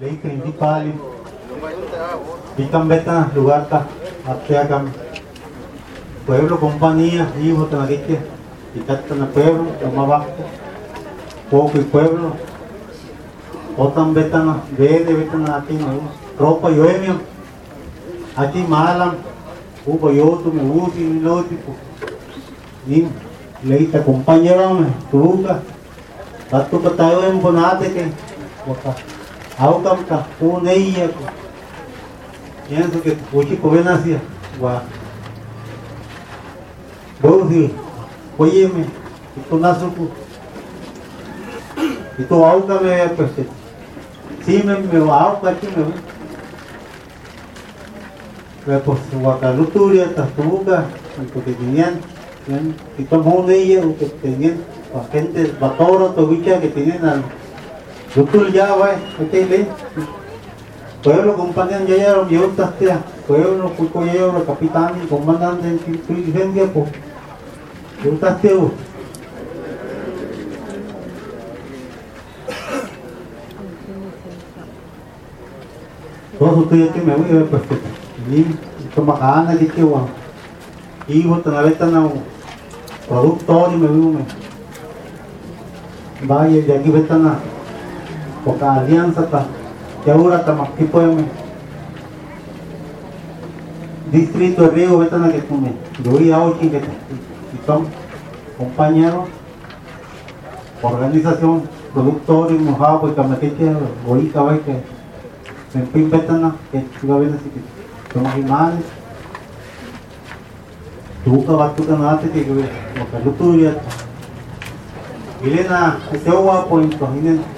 ley principal. Pican beta lugar ta ateacan pueblo compañía hijo tanaguite y tatan pueblo poco y pueblo. Otan betana vede ropa yo emio aquí malam upo yo tu me usi mi no tipo ni leita compañero me tuga Tatu ka tayo yung bonate ke waka aukam ka puneiya ko pienso que uchi ko venasia wa Bozi, óyeme, ito nasuko. Ito auka me pues sí. Me me auka chi me Pero pues wakaluturia tatuga, ito que tenían, ito mo ella que tenían la gente batoro tobicha que tienen al lutul ya va, este pueblo compañía ya ya yo tastea pueblo cuco ya yo capitán y comandante en dirigencia pues yo tasteo todos ustedes que me voy a ver pues que ni toma gana que wa hijo tan a veces no productor y me me vaya de aquí vete na poca alianza ta que ahora ta más que puede distrito de Río vete na que tú me yo iba a ocho que y son compañeros organización productores mojado pues que me que voy a ver que me pin vete na que tú a ver así que somos imanes tú que vas tú que lo que tú tuvieras Ilena, ese guapo, entonces, boho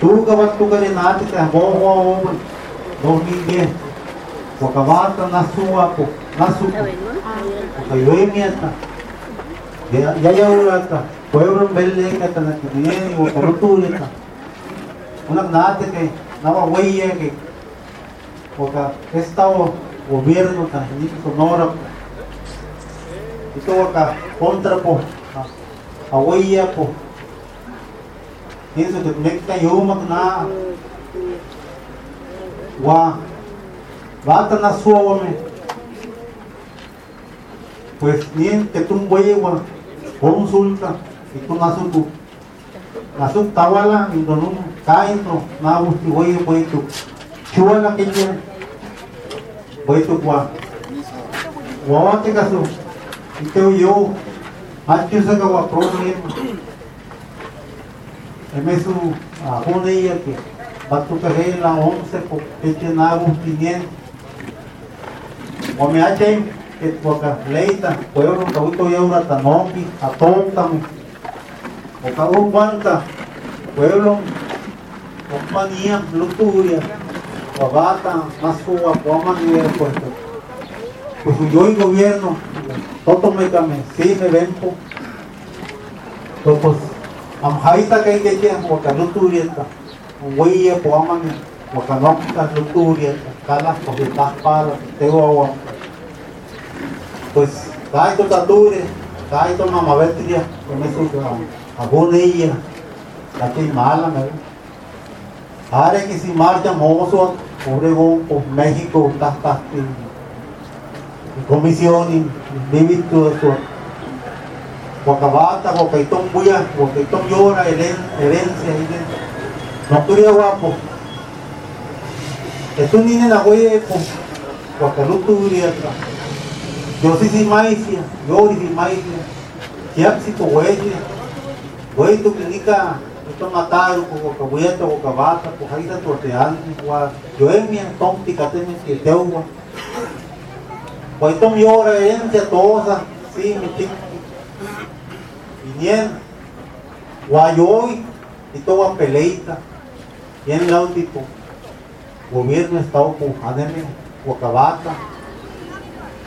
tuga waktu ka rin natin kaya boho mo domige wakawata nasuwa po nasu wakayuemi ata yayawra ka pueblo unak natin kay nawawaya kay waka estado gobierno hindi sonora po ito waka kontra po awaya po yumak na wa bata na suome pues bien que tú wa consulta y tú nasuku nasuk tawala indonum kainto na busti waye waye tu chuala kenye waye tu wa wawate kasu iteu yo hachu saka wa problem emesu a honeia que batu carreira la once por pechenago quinientos. O me hachen que toca leita pueblo cauito y ahora tanombi atóntame o cabo cuanta pueblo compañía luturia o bata más cuba poma ni el pues yo y gobierno todo me came sí me ven pues. Am haita kay kaya waka luturieta wiya po aman hitakpala tewawa pues kahit to tature kahit to mamavetria con eso agoneia lati mala me Hare que si marcha México eso Wakabata, Wakaitong Buya, Wakaitong Yora, herencia, quería guapo. Esto ni en la huevo, Wakalutu Uriatra. Yo sí sí maicia, yo sí maicia. Siapsi to hueche, hueito clinica, esto mataron, Wakabueta, Wakabata, Wakaita Torteal, yo es mi entonces, Cateme, que teugua. Wakaitong Yora, herencia, tosa, sí, mi chico bien guayoy y toda peleita. Bien tipo gobierno estado po aneme wakabata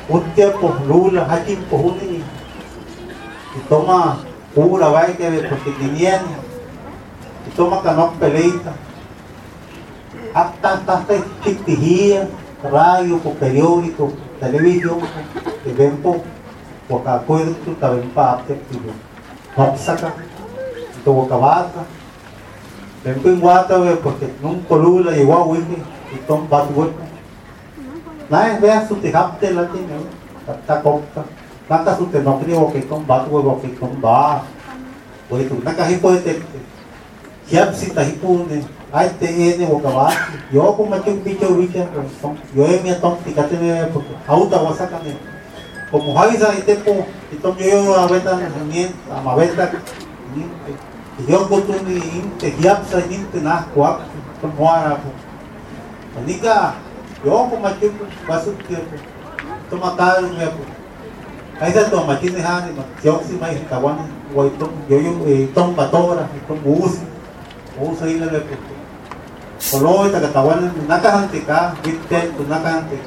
utia po lula hakim po huni y toma pura vai que porque tenían y toma canok peleita. Hasta hasta hasta titihia radio po periódico televisión que ven po wakakuedo tu taben pa apte tiyo noksaka ito wakabata ven po yung wata we porque nung polula iwa wiki itong batwek Nai vea su te hapte la tiene, ta kopta. Naka su te nokri o ke tom bat o ke tom ba. O itu naka hipo te. Hiap si ta hipo ne. Ai te ene o kaba. Yo ko ma tuk bicho bicho tom. Yo e mi tom ti kate ne auta wasaka ne. Como haisa ite po, itom yo aveta nien, amaveta. Yo ko tu ni te hiap sa ni te na kwak. Tom hoara po. Nika yo ko makin basut ke ko tumakal nga po kaysa to makin ni hani ma siyok si may kawan wa itong yo yung itong patora itong buus buus ay lang po Kolo ita katawan nakahanti ka bitten to nakahanti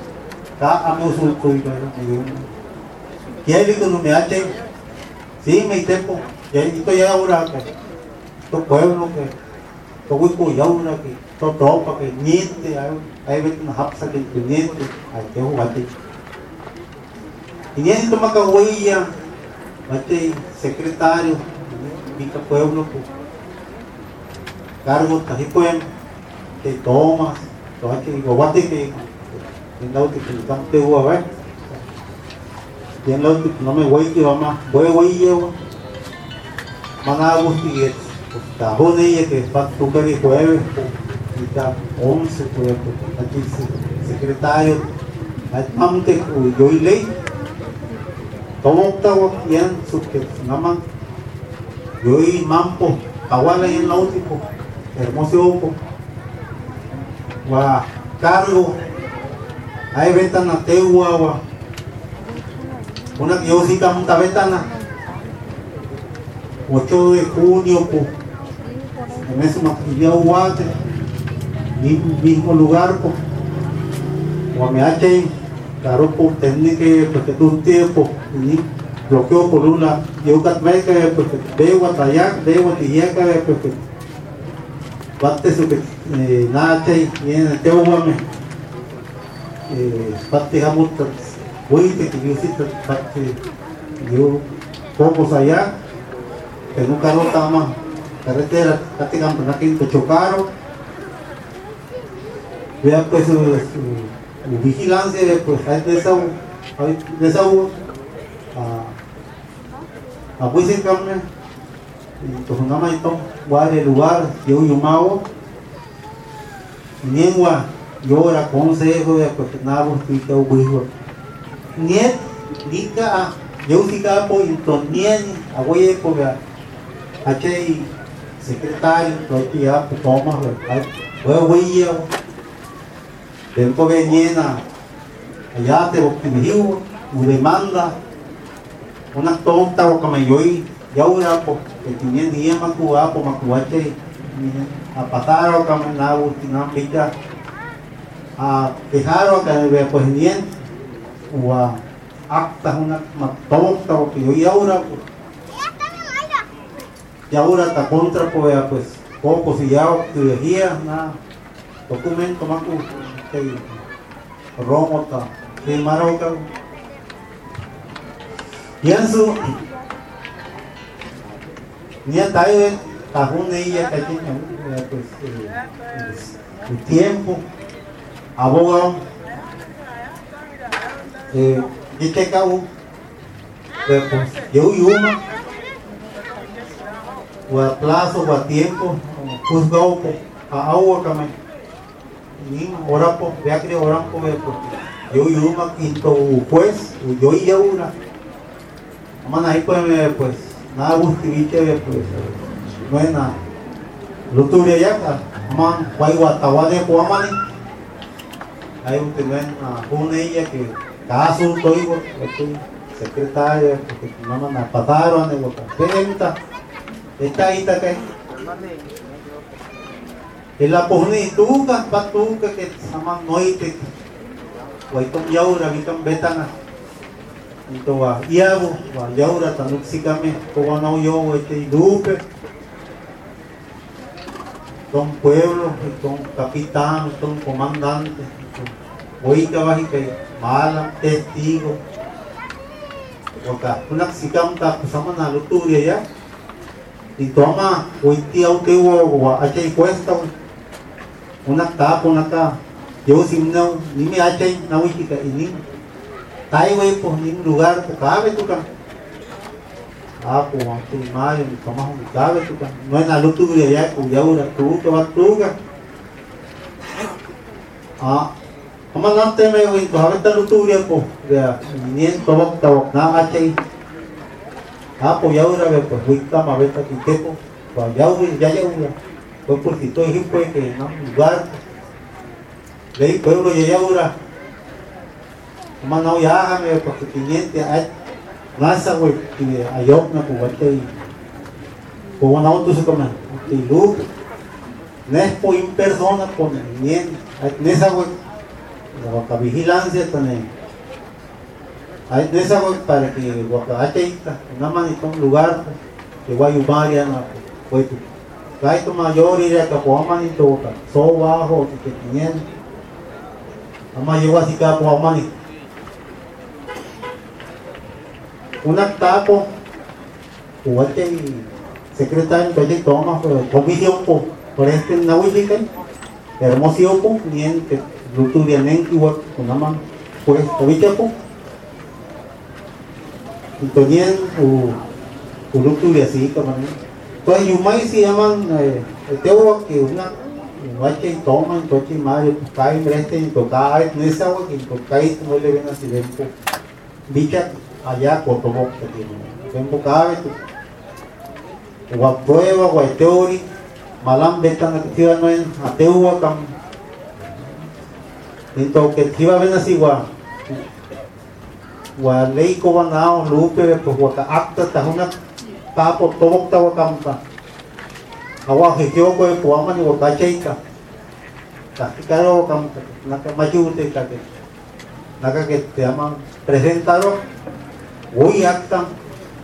ka amo sulto ito yung dito no me ache si may tempo kaya ito ya ura ka to pueblo que to ko ya ura que to tropa que niente ay bet na hapsa que niente ay que huwati y niente to makahuya mate secretario Mica pueblo po cargo tahipoem que tomas to hay que huwati que en la última que te huwa ver y en la última no me voy que mamá voy voy yo managos y Tahun ni que tu que jueves kita 11 pues aquí secretario. Yo y ley. Tomo tawo yan su que naman yo y mampo kawala yan lautipo hermoso po wa cargo ventana tewa wa una yo sí kamunta ventana 8 de junio po. En ese material guate, mismo lugar, pues, o me hace, claro, por técnica, porque tú un tiempo, y bloqueo por una, yo catmeca, porque debo atallar, debo atillar, porque parte su que nada te viene el teo guame, parte jamón, voy que yo sí, parte, yo, pocos allá, que nunca rota más carretera, prácticamente natin que chocaron. Vea pues su, su, su vigilancia, pues hay de esa, hay de esa, a, a pues en carne, y pues una maitón, guarde lugar, yo y umao, niengua, yo era consejo pues nada, pues que. Niet, nika, yo sí capo, y tonien, a voy a pues, achei secretário, que ya pues toma, pues voy yo. Tempo venía allá te optimizo, una demanda, una tonta o como yo y ya una pues que tenía día más cuba, pues más cuache, a patar o na última vista, a dejar o que pues bien, a tonta o que yo y ahora y ahora está contra pues, poco si ya teología na documento más que romo ta de maroca pienso ni hasta ahí tajón de ella que tiene pues el tiempo abogado eh, y cabo pues yo y una o a plazo o a tiempo, juzgado a agua kami. Ni ora po, vea que po porque yo y una quinto juez, yo y una. Mana ahí pues, pues nada bustivite pues no es nada. Lo tuve ya, man, guay guatawa de puamani. Hay un tema una ella que cada asunto igual, secretaria, porque no me pataron, igual, está ahí, está acá. El aponi tuka patuka que sama noite. Waitom yaura vitam betana. Então a iabu, a yaura tanuk sikame, ko no yo este dupe. Con pueblo, con capitán, con comandante. Hoy que malam testigo. Waka, kunak sikam ta kusama na ya. Itoma, uiti au cuesta. Unak tapo naka. Yo simnau, ni me achay na wiki ka. Tayo way po ning lugar po kabe tu. Ako ang tumayo ni kamahong kabe tu. No luturia ya ku yaura tu tu ka. Ah, Kamalante may wing ko, halit na luturia po. Kaya, nien tawag-tawag na achay. Hapo yaura ve pues wicca mabeta titepo. Pa yauri ya yaura. Pues por si todo ejemplo que en un lugar. Ley pueblo ya yaura. Como no ya me porque tiniente ay nasa we que ayok na puwate. Como na auto se comen. Tilu. Nespo in persona con nien. Nesa we la vigilancia de esa para que guacachaita, una manita un lugar que guayumaria pues tu mayor y de capuamani toca, so bajo que tienen. Ama llegó así capuamani. Una tapo, guate secretario de toma comisión por este nahuilica, hermoso po, igual con ama pues ahorita po entonces u así como pues yumai se llaman eh, teo que una noche toma entonces mario cae en esa agua que no le ven así allá que tiene tu o prueba o teoría malam no en ateu kam então que tiba ven así gua gua lei ko ba nao lupe po gua ka akta ta huna ta po tobok ta wa kampa awa he kyo ko po amani gua ka cheika ta karo kam naka majute ka ke naka que te aman presentaron hoy acta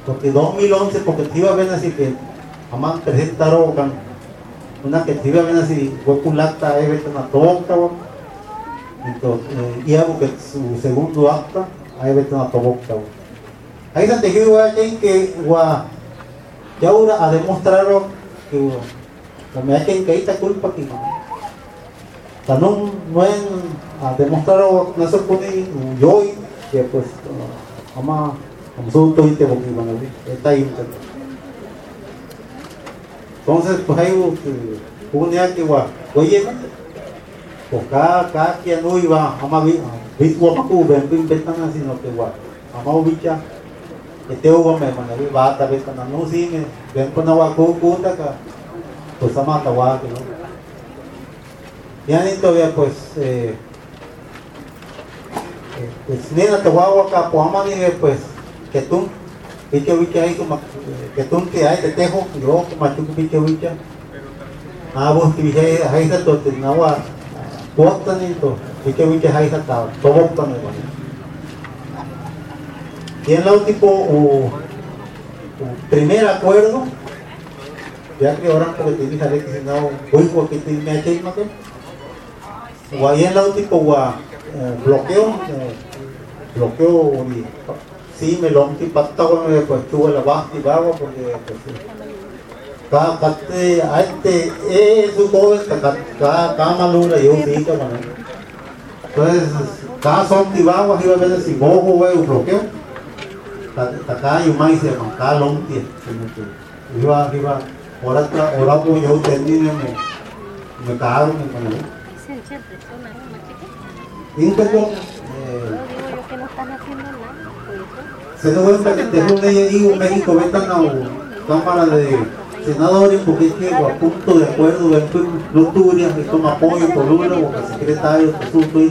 porque 2011 porque tiba ven así que aman presentaron kan una que tiba ven así gua kulata e betana tobok entonces, eh, y que su segundo acta, ahí vete una tobocta. Ahí se tejido alguien que gua ya ahora a demostrar que no me hay que esta culpa que no no no es a demostrar no se pone yo que pues ama como son todo inte porque a está ahí entonces pues ahí un día que gua oye o ka ka kia nui wa ama vi vi wa paku ben bin betana sino que wa ama ubicha que te hubo me mana vi va ta vez kana no me wa ku ku ta ka pues ama ta wa que no ya ni todavía pues eh, pues te po ama ni pues que tú ahí como que tú que hay te tejo yo como tú ah vos ahí está todo Kuwaktan ito, ikaw ikaw hay sa tao, tawagtan ito. Yan lang tipo o, o primer acuerdo, ya que ahora porque te dije que si no, voy porque te me eché más que. O yan lang tipo wa bloqueo, bloqueo y sí me lo tipo pattago me pues tuve la baja y bajo porque pues ka katte aite e su ko ka ka ka malura yo sí ka mana entonces ka son tibawa iba a ver si bojo we un bloqueo yo mai se ka long tie iba iba ora ta ora ko yo tendi ne me me caro me Inka ko se no cuenta que te un México, ventan a cámara de senadores porque es a punto de acuerdo de Luturia y toma apoyo por uno o secretario de asunto y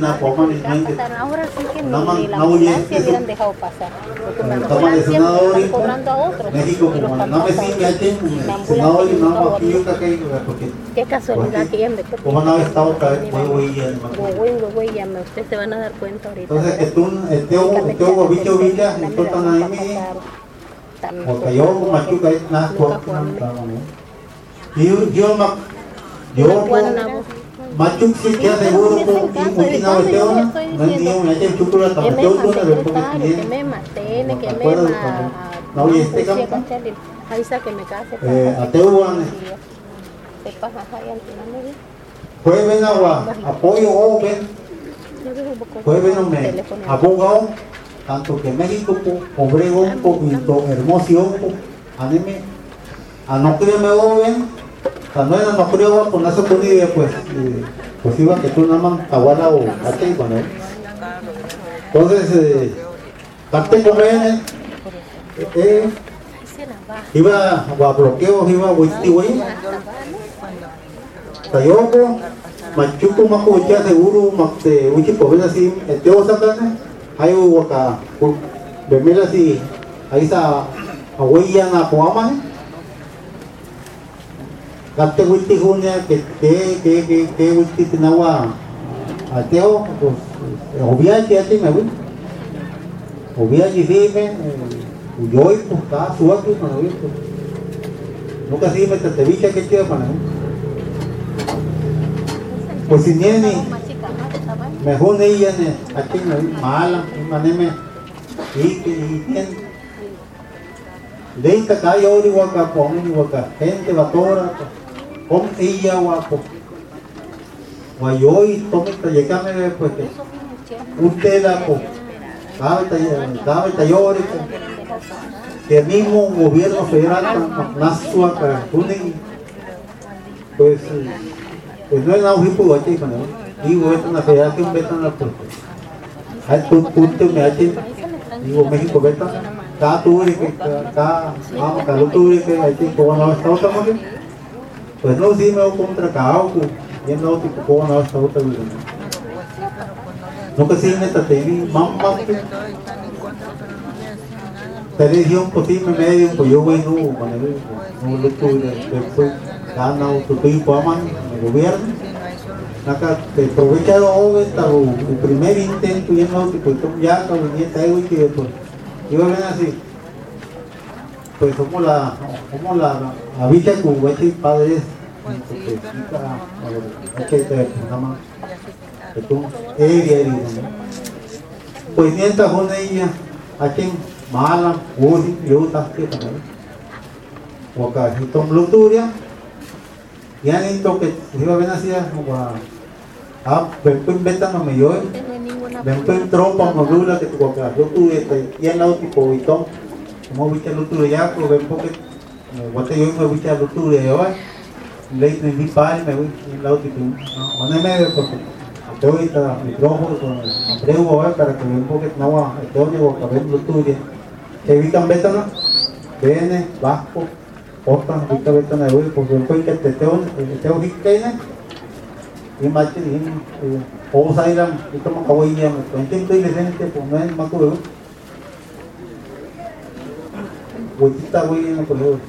mente ahora sí que ni la ambulancia hubieran dejado pasar porque la ambulancia me están cobrando a otros México y los como no me tampoco. sigue aquí La senador y ambulancia nada no más aquí yo que porque qué casualidad que ya me como no había estado caer huevo y ya Güey, güey, ya me ustedes se van a dar cuenta ahorita. Entonces que tú el teo el teo bicho villa y tú tan ahí porque yo machuca es nada fuerte yo yo ma yo Machuk si que seguro ko hindi na ito na nandiyo na ito chukura ta que me. Tanto que México Obregón Pinto Hermoso anime. Anokre me o ven cuando era no creo con eso pues eh, pues iba que tú nada más o entonces eh, parte eh, baja. iba a iba a güey Tayoko, machuko makucha seguro makte uchi si eteo sakane ayo waka bemela si ahí sa awaya na kuama Kate witi hunya que que que que que witi tinawa ateo pues obviamente ati me wi obviamente si me uyoi pues ka suatu na wi si me te bicha que chido para pues si nieni De tamaño. mejor ella ne aquí me mala maneme y y tien Deita kaya ori waka pong waka gente batora com ella wako Wayoy tomi tayekame pues que usted la po cabe tay cabe tayori que el mismo gobierno federal nasua para tuning pues eh, pues no es nada hipo aquí con él digo esto una federación pues hay tu punto me hace digo México beta cada tuve que cada vamos cada tuve que hay que como está otra cosa pues no sí me voy contra cao y no tipo como no otra no que sí me está teniendo mamá televisión pues sí me medio pues yo voy no con él no lo tuve después gana tu tipo aman el gobierno Naka, te aprovecha lo joven, el primer intento y no, tipo, ya, como nieta, y que pues, iba a ver así, pues somos la, somos la, bicha con hueche y padres, pues nieta con ella, a quien, mala, uy, yo, también, o acá, y tom luturia, ya ni toque, iba a ver así, como a, ah, ven, ven, ven, no me yo, No tengo ninguna Ven pen tropa no dula que tu acá yo tuve este y al lado tipo como viste lo tuve ya ven porque me guate yo me viste lo tuve yo hice mi padre me voy al lado tipo no no me porque te voy a micrófono con abrego para que ven porque no va te voy a ver lo tuve. Que evitan betana bene vasco otra vita betana voy porque ven que te teo te voy a y macho y o sairam ito mga kawaiya mo penting to ilesen te po na mako Wajita ko yun ako